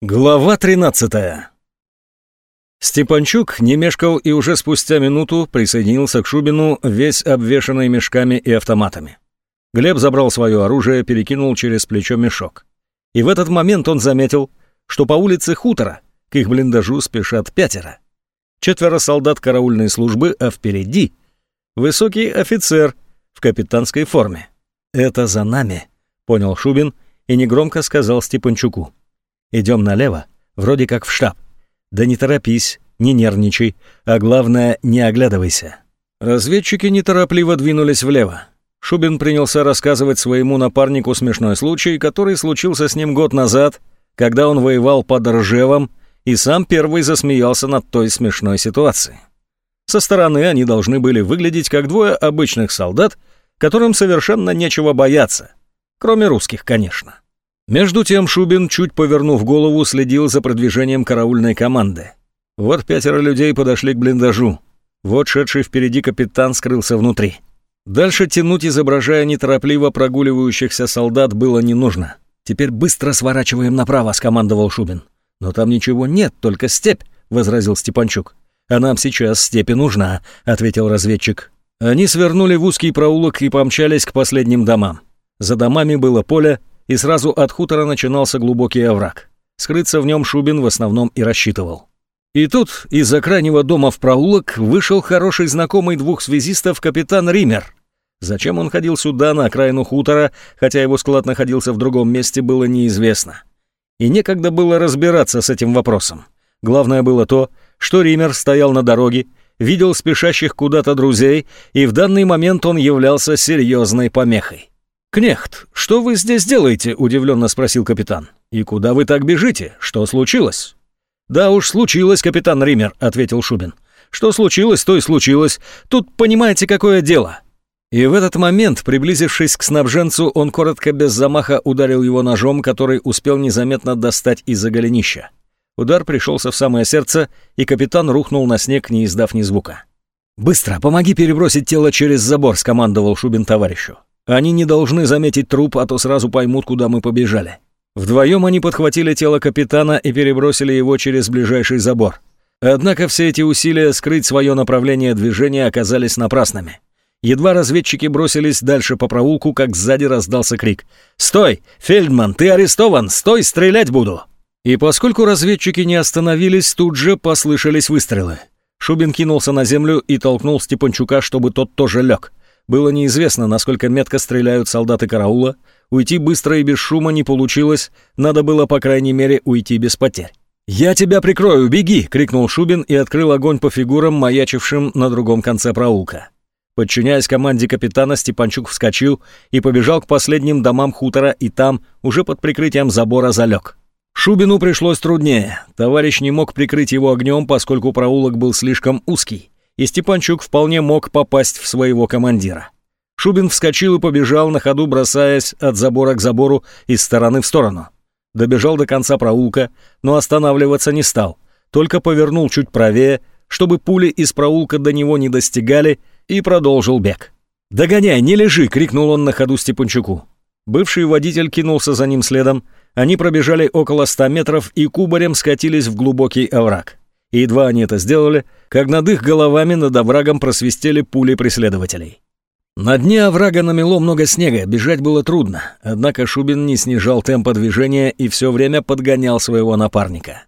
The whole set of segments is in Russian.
Глава 13 Степанчук не мешкал и уже спустя минуту присоединился к Шубину, весь обвешанный мешками и автоматами. Глеб забрал свое оружие, перекинул через плечо мешок. И в этот момент он заметил, что по улице хутора к их блиндажу спешат пятеро. Четверо солдат караульной службы, а впереди высокий офицер в капитанской форме. «Это за нами», — понял Шубин и негромко сказал Степанчуку. Идем налево, вроде как в штаб. Да не торопись, не нервничай, а главное, не оглядывайся». Разведчики неторопливо двинулись влево. Шубин принялся рассказывать своему напарнику смешной случай, который случился с ним год назад, когда он воевал под Ржевом и сам первый засмеялся над той смешной ситуацией. Со стороны они должны были выглядеть как двое обычных солдат, которым совершенно нечего бояться, кроме русских, конечно. Между тем Шубин, чуть повернув голову, следил за продвижением караульной команды. Вот пятеро людей подошли к блиндажу. Вот шедший впереди капитан скрылся внутри. Дальше тянуть, изображая неторопливо прогуливающихся солдат, было не нужно. «Теперь быстро сворачиваем направо», — скомандовал Шубин. «Но там ничего нет, только степь», — возразил Степанчук. «А нам сейчас степи нужна», — ответил разведчик. Они свернули в узкий проулок и помчались к последним домам. За домами было поле, и сразу от хутора начинался глубокий овраг. Скрыться в нем Шубин в основном и рассчитывал. И тут из-за крайнего дома в проулок вышел хороший знакомый двух связистов капитан Ример. Зачем он ходил сюда, на окраину хутора, хотя его склад находился в другом месте, было неизвестно. И некогда было разбираться с этим вопросом. Главное было то, что Ример стоял на дороге, видел спешащих куда-то друзей, и в данный момент он являлся серьезной помехой. «Кнехт, что вы здесь делаете?» – удивленно спросил капитан. «И куда вы так бежите? Что случилось?» «Да уж случилось, капитан Ример», – ответил Шубин. «Что случилось, то и случилось. Тут понимаете, какое дело». И в этот момент, приблизившись к снабженцу, он коротко без замаха ударил его ножом, который успел незаметно достать из-за голенища. Удар пришелся в самое сердце, и капитан рухнул на снег, не издав ни звука. «Быстро, помоги перебросить тело через забор», — скомандовал Шубин товарищу. Они не должны заметить труп, а то сразу поймут, куда мы побежали. Вдвоем они подхватили тело капитана и перебросили его через ближайший забор. Однако все эти усилия скрыть свое направление движения оказались напрасными. Едва разведчики бросились дальше по проулку, как сзади раздался крик. «Стой! Фельдман, ты арестован! Стой, стрелять буду!» И поскольку разведчики не остановились, тут же послышались выстрелы. Шубин кинулся на землю и толкнул Степанчука, чтобы тот тоже лег. Было неизвестно, насколько метко стреляют солдаты караула. Уйти быстро и без шума не получилось, надо было, по крайней мере, уйти без потерь. «Я тебя прикрою, беги!» — крикнул Шубин и открыл огонь по фигурам, маячившим на другом конце проулка. Подчиняясь команде капитана, Степанчук вскочил и побежал к последним домам хутора, и там, уже под прикрытием забора, залег. Шубину пришлось труднее. Товарищ не мог прикрыть его огнем, поскольку проулок был слишком узкий и Степанчук вполне мог попасть в своего командира. Шубин вскочил и побежал на ходу, бросаясь от забора к забору из стороны в сторону. Добежал до конца проулка, но останавливаться не стал, только повернул чуть правее, чтобы пули из проулка до него не достигали, и продолжил бег. «Догоняй, не лежи!» — крикнул он на ходу Степанчуку. Бывший водитель кинулся за ним следом, они пробежали около ста метров и кубарем скатились в глубокий овраг. И едва они это сделали, как над их головами над оврагом просвистели пули преследователей. На дне оврага намело много снега, бежать было трудно, однако Шубин не снижал темпа движения и все время подгонял своего напарника.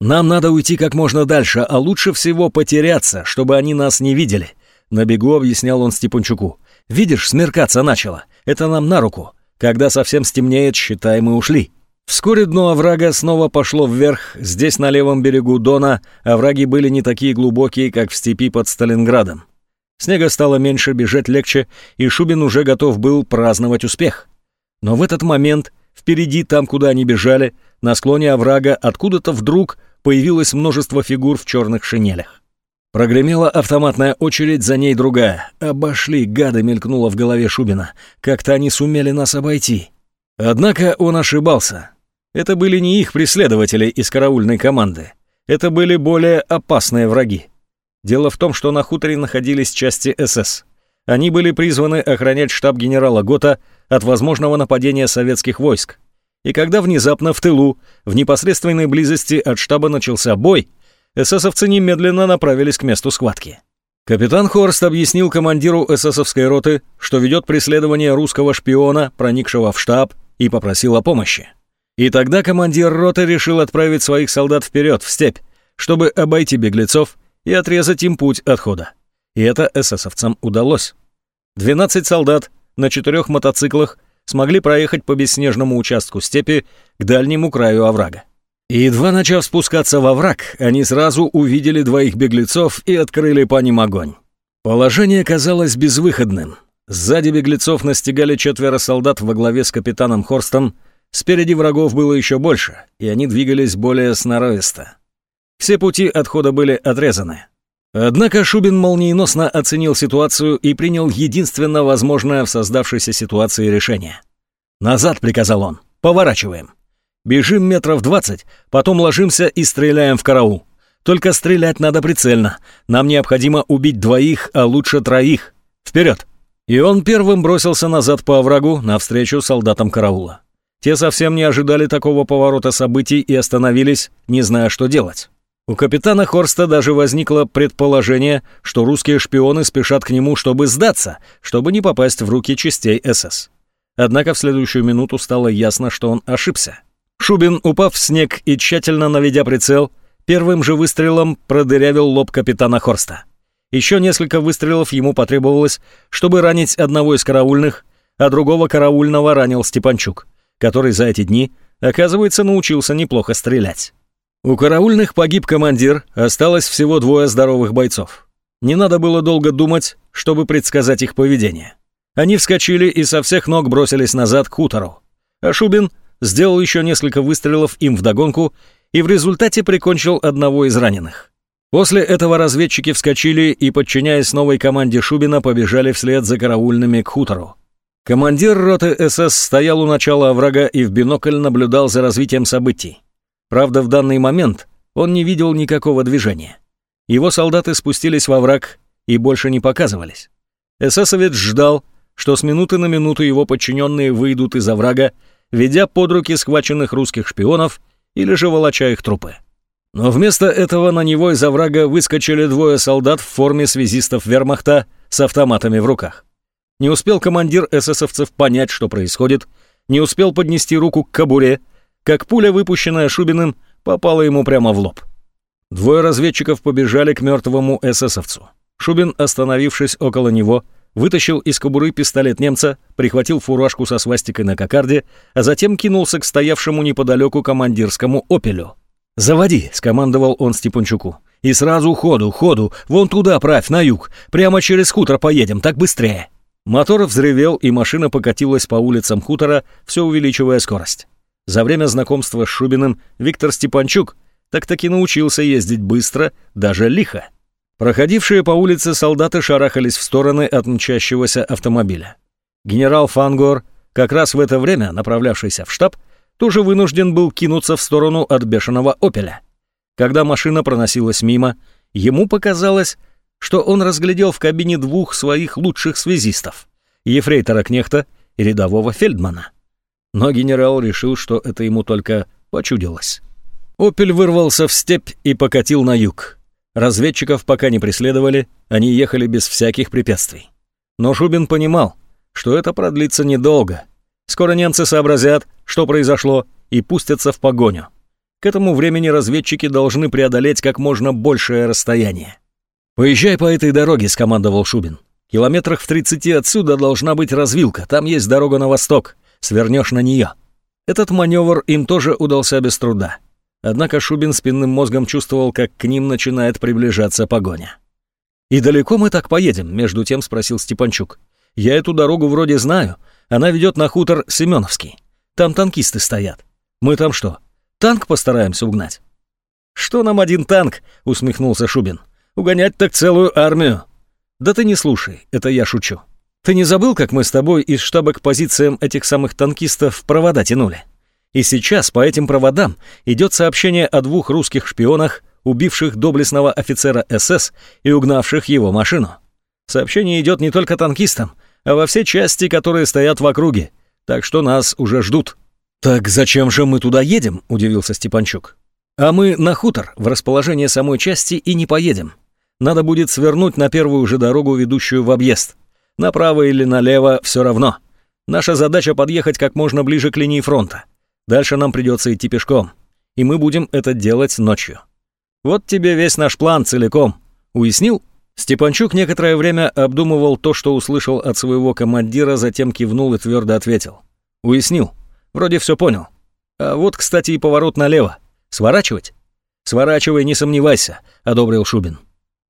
«Нам надо уйти как можно дальше, а лучше всего потеряться, чтобы они нас не видели», — на бегу объяснял он Степанчуку. «Видишь, смеркаться начало. Это нам на руку. Когда совсем стемнеет, считай, мы ушли». Вскоре дно оврага снова пошло вверх. Здесь, на левом берегу Дона, овраги были не такие глубокие, как в степи под Сталинградом. Снега стало меньше, бежать легче, и Шубин уже готов был праздновать успех. Но в этот момент, впереди, там, куда они бежали, на склоне оврага, откуда-то вдруг появилось множество фигур в черных шинелях. Прогремела автоматная очередь, за ней другая. «Обошли, гады!» — мелькнуло в голове Шубина. «Как-то они сумели нас обойти». Однако он ошибался. Это были не их преследователи из караульной команды. Это были более опасные враги. Дело в том, что на хуторе находились части СС. Они были призваны охранять штаб генерала Гота от возможного нападения советских войск. И когда внезапно в тылу, в непосредственной близости от штаба начался бой, эсэсовцы немедленно направились к месту схватки. Капитан Хорст объяснил командиру эсэсовской роты, что ведет преследование русского шпиона, проникшего в штаб, и попросил о помощи. И тогда командир роты решил отправить своих солдат вперед, в степь, чтобы обойти беглецов и отрезать им путь отхода. И это эсэсовцам удалось. 12 солдат на четырех мотоциклах смогли проехать по бесснежному участку степи к дальнему краю оврага. И едва начав спускаться во враг, они сразу увидели двоих беглецов и открыли по ним огонь. Положение казалось безвыходным. Сзади беглецов настигали четверо солдат во главе с капитаном Хорстом, спереди врагов было еще больше, и они двигались более сноровисто. Все пути отхода были отрезаны. Однако Шубин молниеносно оценил ситуацию и принял единственно возможное в создавшейся ситуации решение. «Назад», — приказал он, — «поворачиваем». Бежим метров двадцать, потом ложимся и стреляем в караул. Только стрелять надо прицельно. Нам необходимо убить двоих, а лучше троих. Вперед!» И он первым бросился назад по оврагу навстречу солдатам караула. Те совсем не ожидали такого поворота событий и остановились, не зная, что делать. У капитана Хорста даже возникло предположение, что русские шпионы спешат к нему, чтобы сдаться, чтобы не попасть в руки частей СС. Однако в следующую минуту стало ясно, что он ошибся. Шубин, упав в снег и тщательно наведя прицел, первым же выстрелом продырявил лоб капитана Хорста. Еще несколько выстрелов ему потребовалось, чтобы ранить одного из караульных, а другого караульного ранил Степанчук, который за эти дни, оказывается, научился неплохо стрелять. У караульных погиб командир, осталось всего двое здоровых бойцов. Не надо было долго думать, чтобы предсказать их поведение. Они вскочили и со всех ног бросились назад к хутору. А Шубин сделал еще несколько выстрелов им вдогонку и в результате прикончил одного из раненых. После этого разведчики вскочили и, подчиняясь новой команде Шубина, побежали вслед за караульными к хутору. Командир роты СС стоял у начала врага и в бинокль наблюдал за развитием событий. Правда, в данный момент он не видел никакого движения. Его солдаты спустились во враг и больше не показывались. Эсэсовец ждал, что с минуты на минуту его подчиненные выйдут из оврага ведя под руки схваченных русских шпионов или же волоча их трупы. Но вместо этого на него из оврага выскочили двое солдат в форме связистов вермахта с автоматами в руках. Не успел командир эсэсовцев понять, что происходит, не успел поднести руку к кобуре, как пуля, выпущенная Шубиным, попала ему прямо в лоб. Двое разведчиков побежали к мертвому эсэсовцу. Шубин, остановившись около него, вытащил из кобуры пистолет немца, прихватил фуражку со свастикой на кокарде, а затем кинулся к стоявшему неподалеку командирскому «Опелю». «Заводи!» — скомандовал он Степанчуку. «И сразу ходу, ходу, вон туда правь, на юг, прямо через хутор поедем, так быстрее!» Мотор взревел, и машина покатилась по улицам хутора, все увеличивая скорость. За время знакомства с Шубиным Виктор Степанчук так-таки научился ездить быстро, даже лихо. Проходившие по улице солдаты шарахались в стороны от мчащегося автомобиля. Генерал Фангор, как раз в это время направлявшийся в штаб, тоже вынужден был кинуться в сторону от бешеного «Опеля». Когда машина проносилась мимо, ему показалось, что он разглядел в кабине двух своих лучших связистов — ефрейтора Кнехта и рядового Фельдмана. Но генерал решил, что это ему только почудилось. «Опель» вырвался в степь и покатил на юг. Разведчиков пока не преследовали, они ехали без всяких препятствий. Но Шубин понимал, что это продлится недолго. Скоро немцы сообразят, что произошло, и пустятся в погоню. К этому времени разведчики должны преодолеть как можно большее расстояние. «Поезжай по этой дороге», — скомандовал Шубин. «Километрах в 30 отсюда должна быть развилка, там есть дорога на восток, свернешь на нее». Этот маневр им тоже удался без труда. Однако Шубин спинным мозгом чувствовал, как к ним начинает приближаться погоня. «И далеко мы так поедем?» — между тем спросил Степанчук. «Я эту дорогу вроде знаю. Она ведет на хутор Семеновский. Там танкисты стоят. Мы там что, танк постараемся угнать?» «Что нам один танк?» — усмехнулся Шубин. «Угонять так целую армию». «Да ты не слушай, это я шучу. Ты не забыл, как мы с тобой из штаба к позициям этих самых танкистов провода тянули?» И сейчас по этим проводам идет сообщение о двух русских шпионах, убивших доблестного офицера СС и угнавших его машину. Сообщение идет не только танкистам, а во все части, которые стоят в округе, так что нас уже ждут. «Так зачем же мы туда едем?» – удивился Степанчук. «А мы на хутор, в расположение самой части, и не поедем. Надо будет свернуть на первую же дорогу, ведущую в объезд. Направо или налево – все равно. Наша задача – подъехать как можно ближе к линии фронта. Дальше нам придется идти пешком. И мы будем это делать ночью. Вот тебе весь наш план целиком. Уяснил?» Степанчук некоторое время обдумывал то, что услышал от своего командира, затем кивнул и твердо ответил. «Уяснил. Вроде все понял. А вот, кстати, и поворот налево. Сворачивать?» «Сворачивай, не сомневайся», — одобрил Шубин.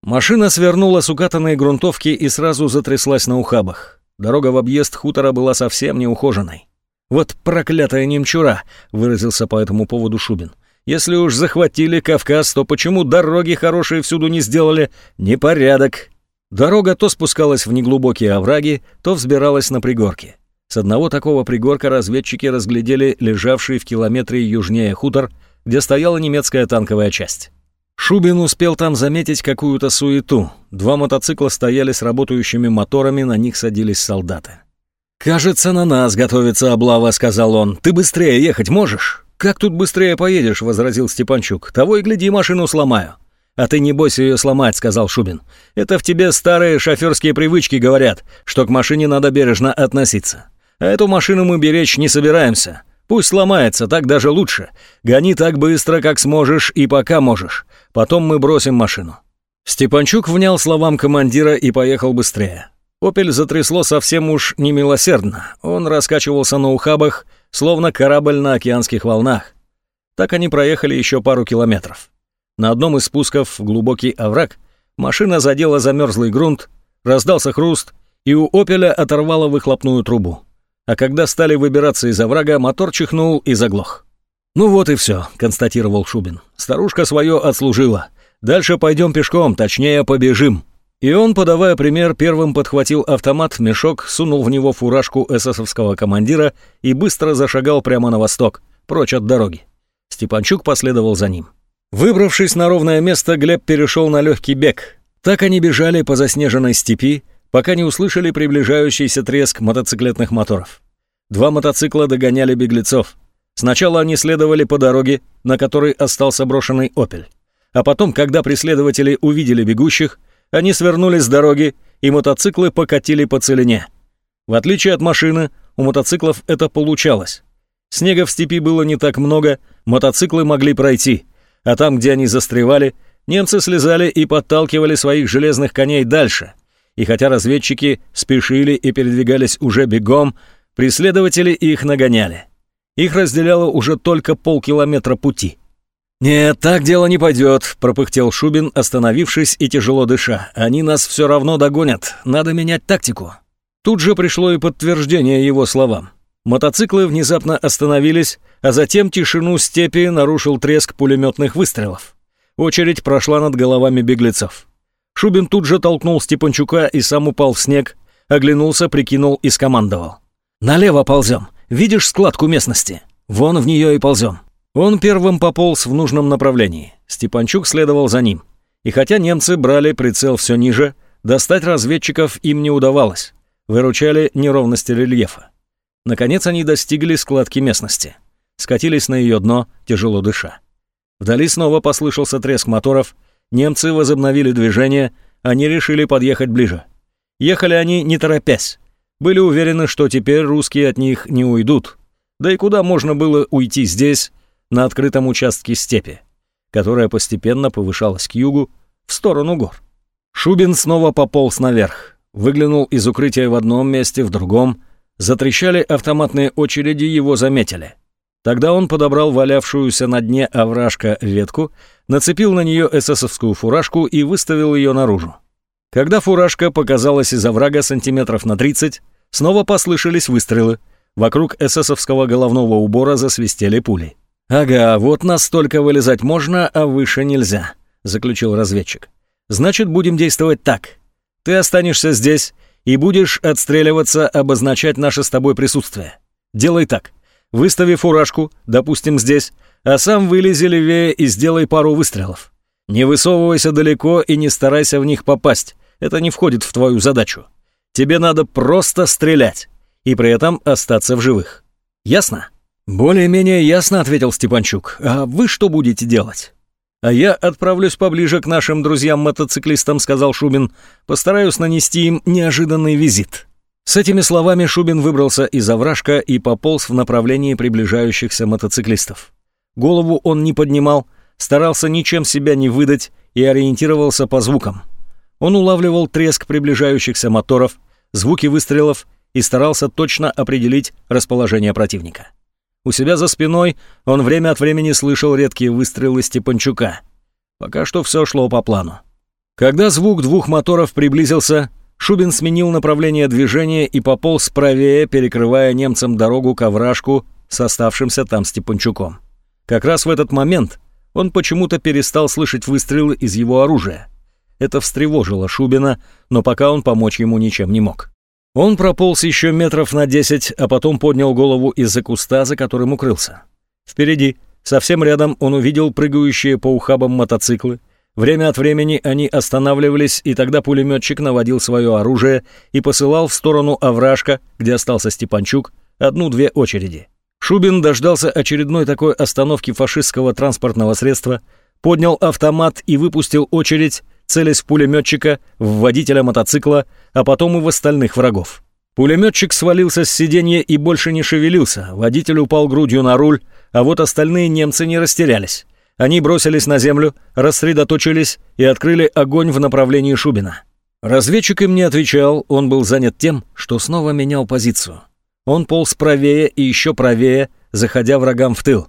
Машина свернула с укатанной грунтовки и сразу затряслась на ухабах. Дорога в объезд хутора была совсем неухоженной. «Вот проклятая немчура», — выразился по этому поводу Шубин. Если уж захватили Кавказ, то почему дороги хорошие всюду не сделали? Непорядок. Дорога то спускалась в неглубокие овраги, то взбиралась на пригорки. С одного такого пригорка разведчики разглядели лежавший в километре южнее хутор, где стояла немецкая танковая часть. Шубин успел там заметить какую-то суету. Два мотоцикла стояли с работающими моторами, на них садились солдаты. «Кажется, на нас готовится облава», — сказал он. «Ты быстрее ехать можешь?» «Как тут быстрее поедешь?» — возразил Степанчук. «Того и гляди, машину сломаю». «А ты не бойся ее сломать», — сказал Шубин. «Это в тебе старые шоферские привычки говорят, что к машине надо бережно относиться. А эту машину мы беречь не собираемся. Пусть сломается, так даже лучше. Гони так быстро, как сможешь и пока можешь. Потом мы бросим машину». Степанчук внял словам командира и поехал быстрее. «Опель» затрясло совсем уж немилосердно. Он раскачивался на ухабах, словно корабль на океанских волнах. Так они проехали еще пару километров. На одном из спусков в глубокий овраг машина задела замерзлый грунт, раздался хруст, и у «Опеля» оторвало выхлопную трубу. А когда стали выбираться из оврага, мотор чихнул и заглох. «Ну вот и все», — констатировал Шубин. «Старушка свое отслужила. Дальше пойдем пешком, точнее, побежим». И он, подавая пример, первым подхватил автомат, мешок, сунул в него фуражку эсэсовского командира и быстро зашагал прямо на восток, прочь от дороги. Степанчук последовал за ним. Выбравшись на ровное место, Глеб перешел на легкий бег. Так они бежали по заснеженной степи, пока не услышали приближающийся треск мотоциклетных моторов. Два мотоцикла догоняли беглецов. Сначала они следовали по дороге, на которой остался брошенный «Опель». А потом, когда преследователи увидели бегущих, они свернули с дороги, и мотоциклы покатили по целине. В отличие от машины, у мотоциклов это получалось. Снега в степи было не так много, мотоциклы могли пройти, а там, где они застревали, немцы слезали и подталкивали своих железных коней дальше. И хотя разведчики спешили и передвигались уже бегом, преследователи их нагоняли. Их разделяло уже только полкилометра пути. «Нет, так дело не пойдет», — пропыхтел Шубин, остановившись и тяжело дыша. «Они нас все равно догонят. Надо менять тактику». Тут же пришло и подтверждение его словам. Мотоциклы внезапно остановились, а затем тишину степи нарушил треск пулеметных выстрелов. Очередь прошла над головами беглецов. Шубин тут же толкнул Степанчука и сам упал в снег, оглянулся, прикинул и скомандовал. «Налево ползем. Видишь складку местности? Вон в нее и ползем. Он первым пополз в нужном направлении. Степанчук следовал за ним. И хотя немцы брали прицел все ниже, достать разведчиков им не удавалось. Выручали неровности рельефа. Наконец они достигли складки местности. Скатились на ее дно, тяжело дыша. Вдали снова послышался треск моторов. Немцы возобновили движение, они решили подъехать ближе. Ехали они не торопясь. Были уверены, что теперь русские от них не уйдут. Да и куда можно было уйти здесь, на открытом участке степи, которая постепенно повышалась к югу, в сторону гор. Шубин снова пополз наверх, выглянул из укрытия в одном месте, в другом. Затрещали автоматные очереди, его заметили. Тогда он подобрал валявшуюся на дне овражка ветку, нацепил на нее эсэсовскую фуражку и выставил ее наружу. Когда фуражка показалась из оврага сантиметров на 30, снова послышались выстрелы. Вокруг эсэсовского головного убора засвистели пули. «Ага, вот настолько вылезать можно, а выше нельзя», — заключил разведчик. «Значит, будем действовать так. Ты останешься здесь и будешь отстреливаться, обозначать наше с тобой присутствие. Делай так. Выстави фуражку, допустим, здесь, а сам вылези левее и сделай пару выстрелов. Не высовывайся далеко и не старайся в них попасть. Это не входит в твою задачу. Тебе надо просто стрелять и при этом остаться в живых. Ясно?» «Более-менее ясно», — ответил Степанчук. «А вы что будете делать?» «А я отправлюсь поближе к нашим друзьям-мотоциклистам», — сказал Шубин. «Постараюсь нанести им неожиданный визит». С этими словами Шубин выбрался из овражка и пополз в направлении приближающихся мотоциклистов. Голову он не поднимал, старался ничем себя не выдать и ориентировался по звукам. Он улавливал треск приближающихся моторов, звуки выстрелов и старался точно определить расположение противника. У себя за спиной он время от времени слышал редкие выстрелы Степанчука. Пока что все шло по плану. Когда звук двух моторов приблизился, Шубин сменил направление движения и пополз правее, перекрывая немцам дорогу к овражку с оставшимся там Степанчуком. Как раз в этот момент он почему-то перестал слышать выстрелы из его оружия. Это встревожило Шубина, но пока он помочь ему ничем не мог. Он прополз еще метров на десять, а потом поднял голову из-за куста, за которым укрылся. Впереди, совсем рядом, он увидел прыгающие по ухабам мотоциклы. Время от времени они останавливались, и тогда пулеметчик наводил свое оружие и посылал в сторону овражка, где остался Степанчук, одну-две очереди. Шубин дождался очередной такой остановки фашистского транспортного средства, поднял автомат и выпустил очередь, целясь в пулеметчика, в водителя мотоцикла, а потом и в остальных врагов. Пулеметчик свалился с сиденья и больше не шевелился, водитель упал грудью на руль, а вот остальные немцы не растерялись. Они бросились на землю, рассредоточились и открыли огонь в направлении Шубина. Разведчик им не отвечал, он был занят тем, что снова менял позицию. Он полз правее и еще правее, заходя врагам в тыл.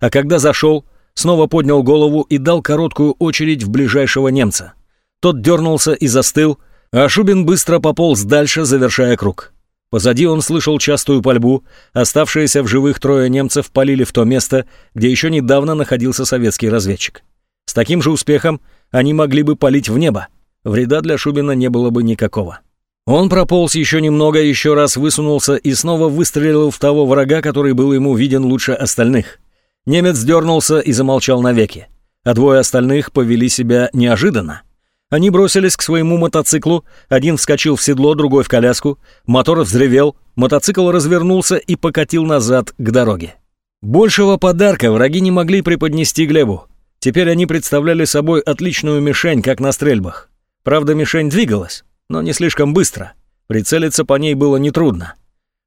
А когда зашел, снова поднял голову и дал короткую очередь в ближайшего немца. Тот дернулся и застыл, а Шубин быстро пополз дальше, завершая круг. Позади он слышал частую пальбу, оставшиеся в живых трое немцев полили в то место, где еще недавно находился советский разведчик. С таким же успехом они могли бы палить в небо. Вреда для Шубина не было бы никакого. Он прополз еще немного, еще раз высунулся и снова выстрелил в того врага, который был ему виден лучше остальных. Немец дернулся и замолчал навеки, а двое остальных повели себя неожиданно. Они бросились к своему мотоциклу, один вскочил в седло, другой в коляску, мотор взревел, мотоцикл развернулся и покатил назад к дороге. Большего подарка враги не могли преподнести Глебу. Теперь они представляли собой отличную мишень, как на стрельбах. Правда, мишень двигалась, но не слишком быстро. Прицелиться по ней было нетрудно.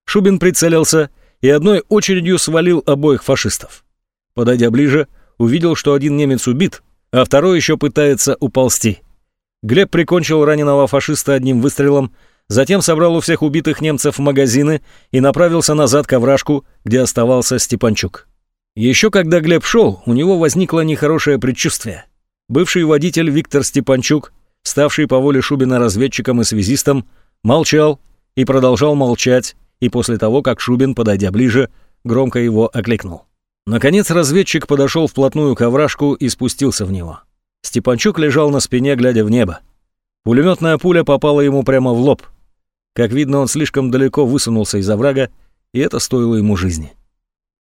Шубин прицелился и одной очередью свалил обоих фашистов. Подойдя ближе, увидел, что один немец убит, а второй еще пытается уползти. Глеб прикончил раненого фашиста одним выстрелом, затем собрал у всех убитых немцев в магазины и направился назад к овражку, где оставался Степанчук. Еще когда Глеб шел, у него возникло нехорошее предчувствие. Бывший водитель Виктор Степанчук, ставший по воле Шубина разведчиком и связистом, молчал и продолжал молчать, и после того, как Шубин, подойдя ближе, громко его окликнул. Наконец разведчик подошел вплотную к овражку и спустился в него. Степанчук лежал на спине, глядя в небо. Пулеметная пуля попала ему прямо в лоб. Как видно, он слишком далеко высунулся из оврага, и это стоило ему жизни.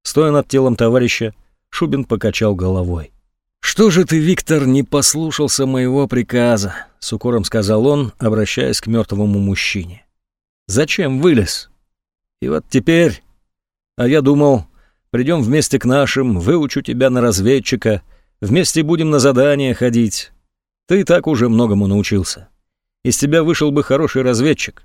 Стоя над телом товарища, Шубин покачал головой. «Что же ты, Виктор, не послушался моего приказа?» — с укором сказал он, обращаясь к мертвому мужчине. «Зачем вылез? И вот теперь... А я думал, Придем вместе к нашим, выучу тебя на разведчика, вместе будем на задания ходить. Ты и так уже многому научился. Из тебя вышел бы хороший разведчик.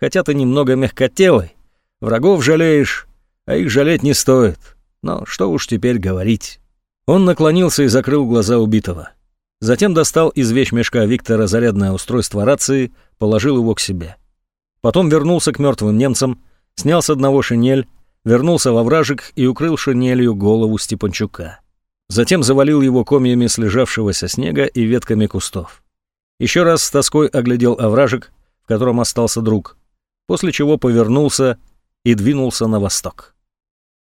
Хотя ты немного мягкотелый, врагов жалеешь, а их жалеть не стоит. Но что уж теперь говорить. Он наклонился и закрыл глаза убитого. Затем достал из вещмешка Виктора зарядное устройство рации, положил его к себе. Потом вернулся к мертвым немцам, снял с одного шинель, вернулся во вражек и укрыл шинелью голову Степанчука. Затем завалил его комьями слежавшегося снега и ветками кустов. Еще раз с тоской оглядел овражек, в котором остался друг, после чего повернулся и двинулся на восток.